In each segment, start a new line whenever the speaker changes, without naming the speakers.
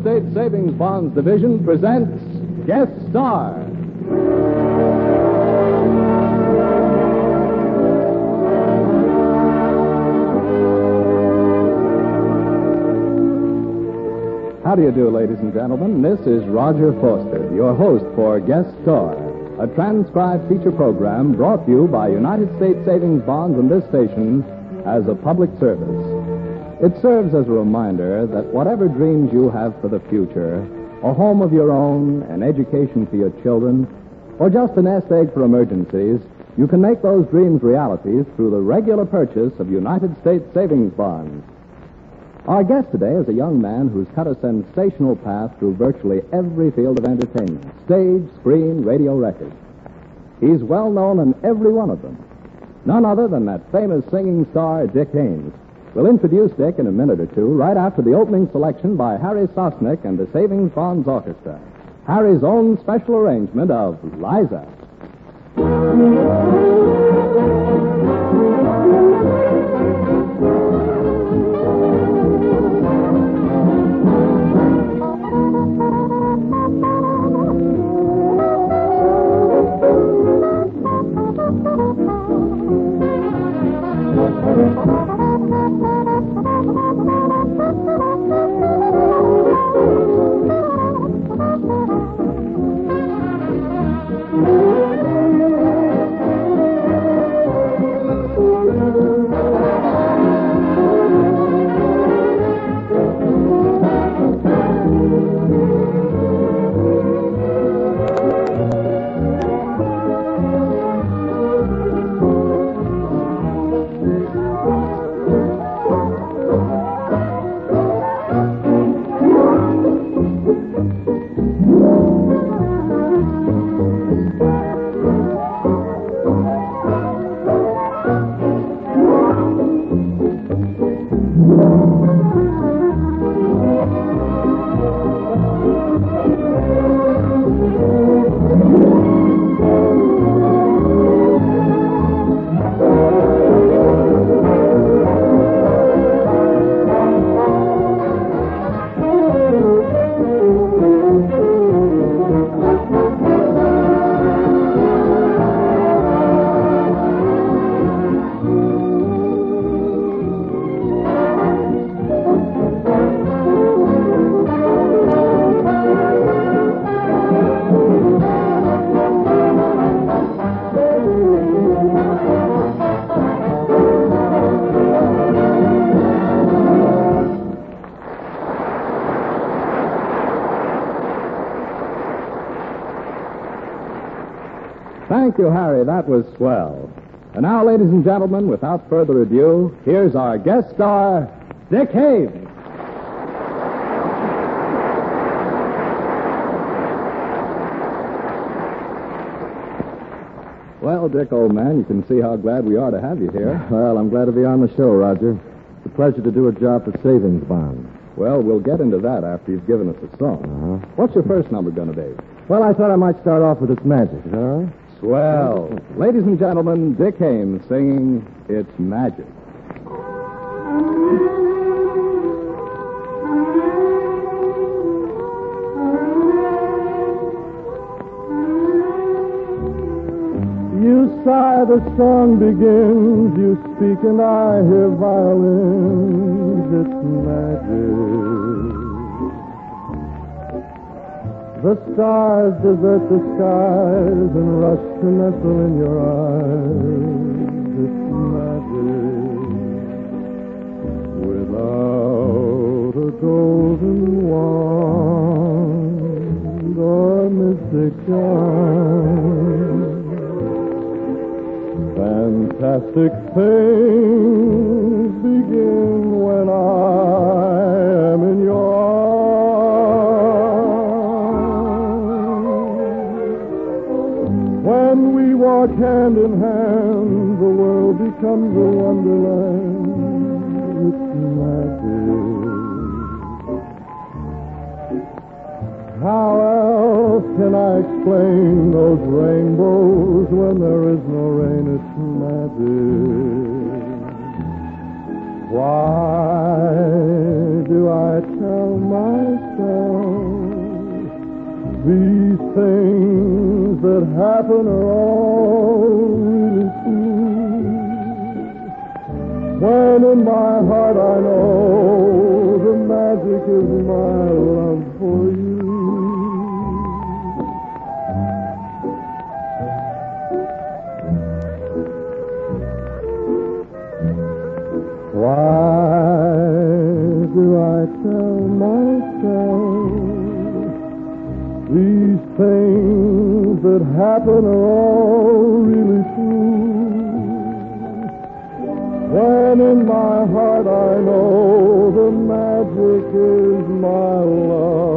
States Savings Bonds Division presents Guest Star. How do you do, ladies and gentlemen? This is Roger Foster, your host for Guest Star, a transcribed feature program brought to you by United States Savings Bonds and this station as a public service. It serves as a reminder that whatever dreams you have for the future, a home of your own, an education for your children, or just a nest egg for emergencies, you can make those dreams realities through the regular purchase of United States Savings Bonds. Our guest today is a young man who's cut a sensational path through virtually every field of entertainment stage, screen, radio, record. He's well known in every one of them. None other than that famous singing star, Dick Haymes. We'll introduce Dick in a minute or two, right after the opening selection by Harry Sosnick and the Savings Bonds Orchestra. Harry's own special arrangement of Liza. Thank you, Harry. That was swell. And now, ladies and gentlemen, without further ado, here's our guest star, Dick Haymes. Well, Dick, old man, you can see how glad we are to have you here.
Well, I'm glad to be on the show, Roger. It's a pleasure to do a job for savings bonds.
Well, we'll get into that after you've given us a song.
Uh-huh.
What's your first number going to be?
Well, I thought I might start off with its magic. Is that all right?
Swell. Ladies and gentlemen, Dick Haymes singing It's Magic.
You sigh, the song begins. You speak, and I hear violins. It's magic. The stars desert the skies and rush to nestle in your eyes. It's magic. Without a golden wand or mystic charm. Fantastic things begin when I Why do I tell myself these things that happen are all really true? When in my heart I know the magic is mine. Why do I tell myself these things that happen are all really true? When in my heart I know the magic is my love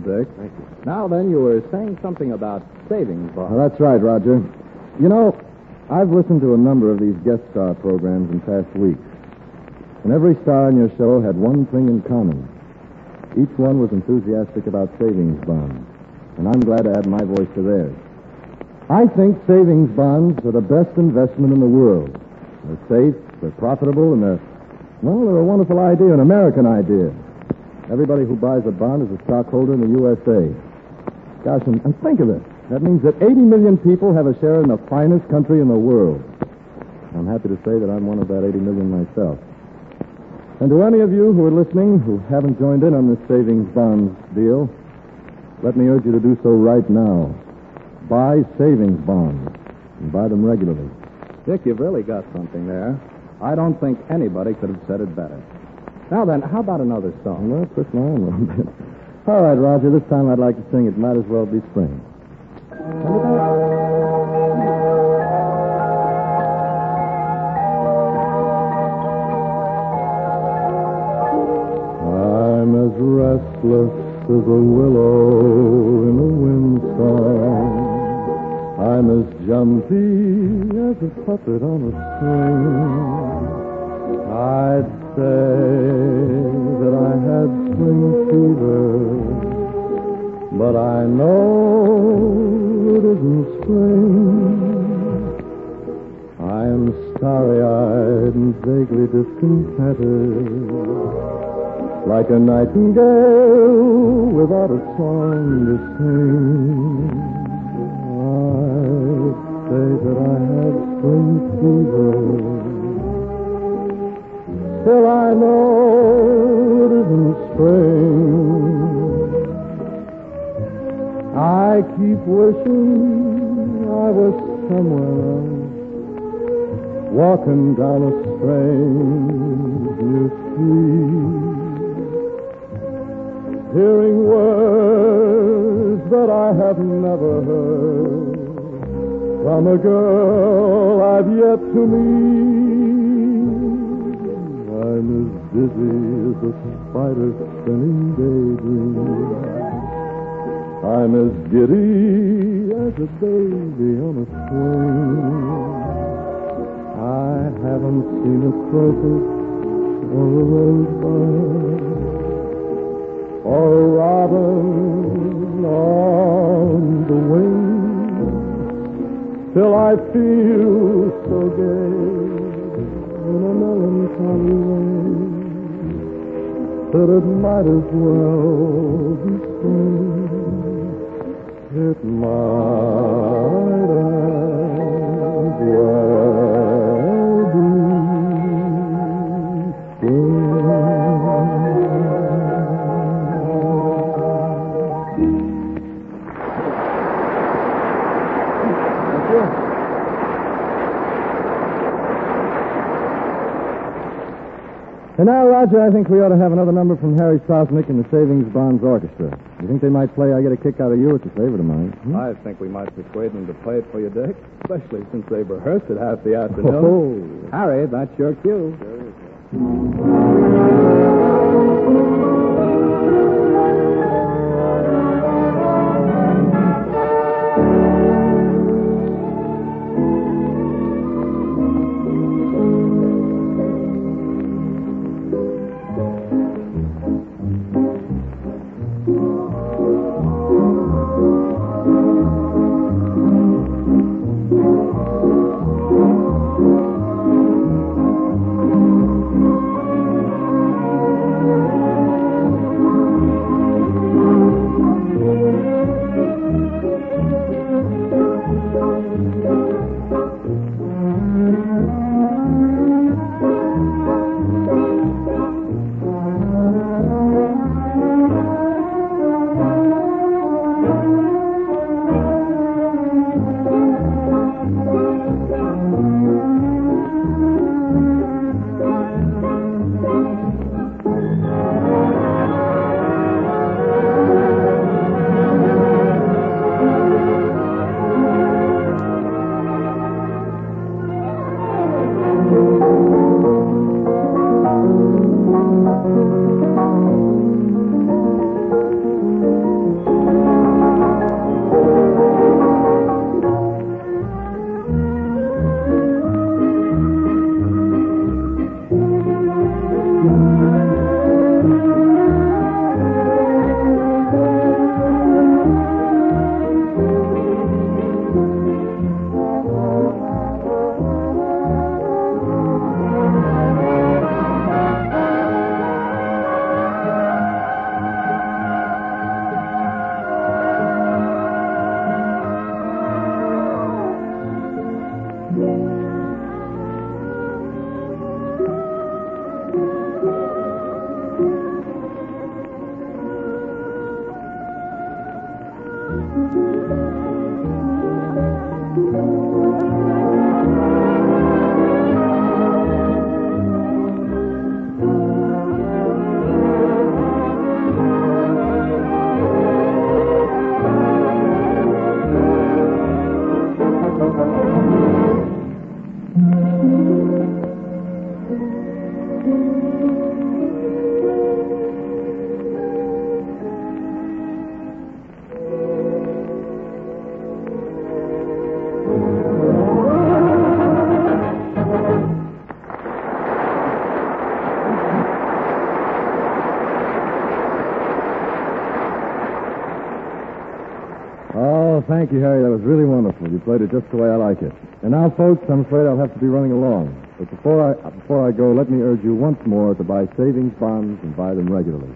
Dick. Thank you. Now then, you were saying something about savings bonds.
Well, oh, that's right, Roger. You know, I've listened to a number of these guest star programs in past weeks. And every star in your show had one thing in common. Each one was enthusiastic about savings bonds. And I'm glad to add my voice to theirs. I think savings bonds are the best investment in the world. They're safe, they're profitable, and they're, well, they're a wonderful idea, an American idea. Everybody who buys a bond is a stockholder in the USA. Gosh, and, and think of it. That means that 80 million people have a share in the finest country in the world. I'm happy to say that I'm one of that 80 million myself. And to any of you who are listening who haven't joined in on this savings bonds deal, let me urge you to do so right now. Buy savings bonds and buy them regularly.
Dick, you've really got something there. I don't think anybody could have said it better. Now then, how about another song?
Well, twist my arm a little bit. All right, Roger, this time I'd like to sing It Might As Well Be Spring. I'm as restless as a willow in a windstorm. I'm as jumpy as a puppet on a string. I'd say that I had spring fever, but I know it isn't spring. I am starry-eyed and vaguely discontented, like a nightingale without a song to sing. I'd say that I had spring fever. Still I know it isn't spring. I keep wishing I was somewhere else, walking down a strange new street, hearing words that I have never heard from a girl I've yet to meet. I'm as dizzy as a spider spinning daydreams. I'm as giddy as a baby on a swing. I haven't seen a crocus or a rosebud or a robin on the wing till I feel so gay melancholy way that it might as well be spring. It might Roger, I think we ought to have another number from Harry Sosnick and the Savings Bonds Orchestra. You think they might play I Get a Kick Out of You? It's a favorite of mine. Hmm?
I think we might persuade them to play it for you, Dick, especially since they've rehearsed it half the afternoon.
Oh.
Harry, that's your cue.
うん。Thank you, Harry. That was really wonderful. You played it just the way I like it. And now, folks, I'm afraid I'll have to be running along. But before I before I go, let me urge you once more to buy savings bonds and buy them regularly.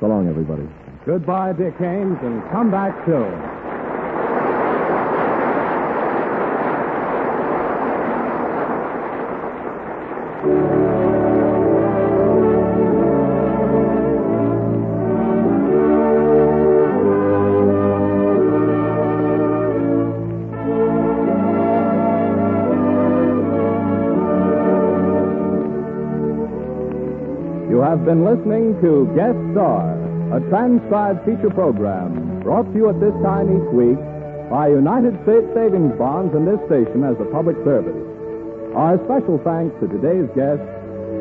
So long, everybody.
Goodbye, Dick Haymes, and come back soon. Have been listening to Guest Star, a transcribed feature program brought to you at this time each week by United States Savings Bonds and this station as a public service. Our special thanks to today's guest,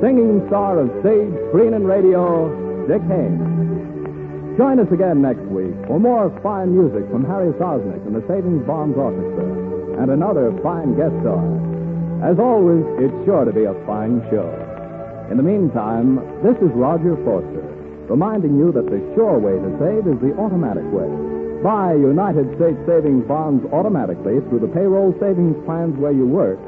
singing star of stage, screen, and radio, Dick Haymes. Join us again next week for more fine music from Harry Sosnick and the Savings Bonds Orchestra and another fine guest star. As always, it's sure to be a fine show. In the meantime, this is Roger Foster, reminding you that the sure way to save is the automatic way. Buy United States savings bonds automatically through the payroll savings plans where you work,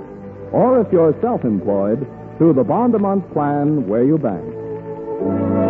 or if you're self employed, through the bond a month plan where you bank.